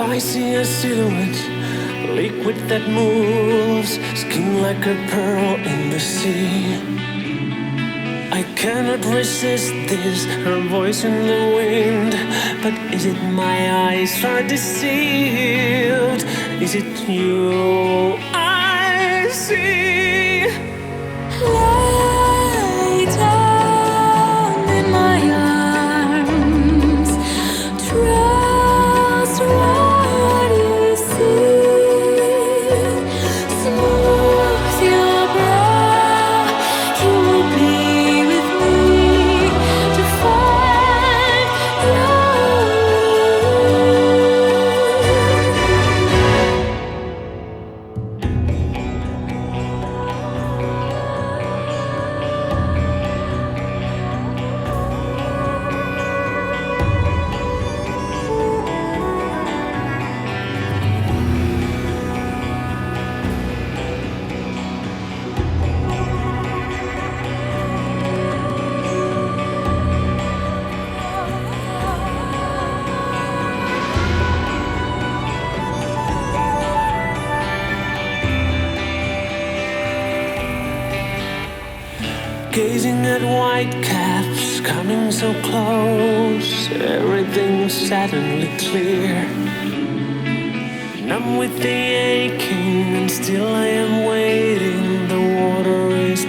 I see a silhouette, liquid that moves, skin like a pearl in the sea. I cannot resist this, her voice in the wind. But is it my eyes are deceived? Is it you I see? Lie Gazing at white caps coming so close, everything's suddenly clear. Numb with the aching, and still I am waiting. The water is